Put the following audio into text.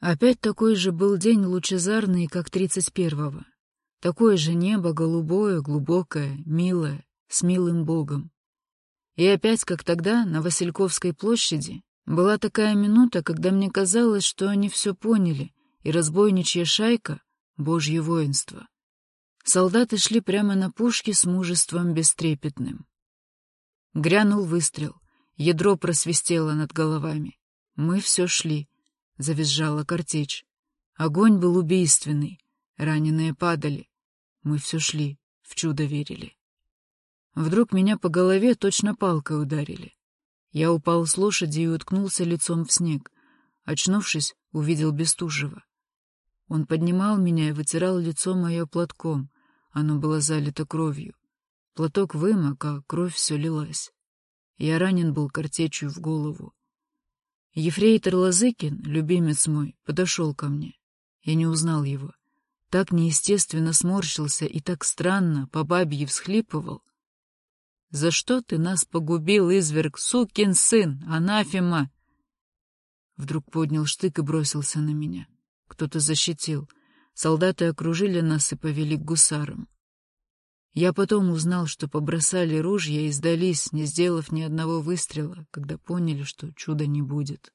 Опять такой же был день лучезарный, как тридцать первого. Такое же небо, голубое, глубокое, милое, с милым Богом. И опять, как тогда, на Васильковской площади, была такая минута, когда мне казалось, что они все поняли, и разбойничья шайка — Божье воинство. Солдаты шли прямо на пушки с мужеством бестрепетным. Грянул выстрел, ядро просвистело над головами. Мы все шли, завизжала картечь. Огонь был убийственный, раненые падали. Мы все шли, в чудо верили. Вдруг меня по голове точно палкой ударили. Я упал с лошади и уткнулся лицом в снег. Очнувшись, увидел Бестужева. Он поднимал меня и вытирал лицо мое платком. Оно было залито кровью. Платок вымок, а кровь все лилась. Я ранен был картечью в голову. Ефрейтор Лазыкин, любимец мой, подошел ко мне. Я не узнал его. Так неестественно сморщился и так странно по бабье всхлипывал, за что ты нас погубил, изверг, сукин сын, анафема? Вдруг поднял штык и бросился на меня. Кто-то защитил. Солдаты окружили нас и повели к гусарам. Я потом узнал, что побросали ружья и сдались, не сделав ни одного выстрела, когда поняли, что чуда не будет.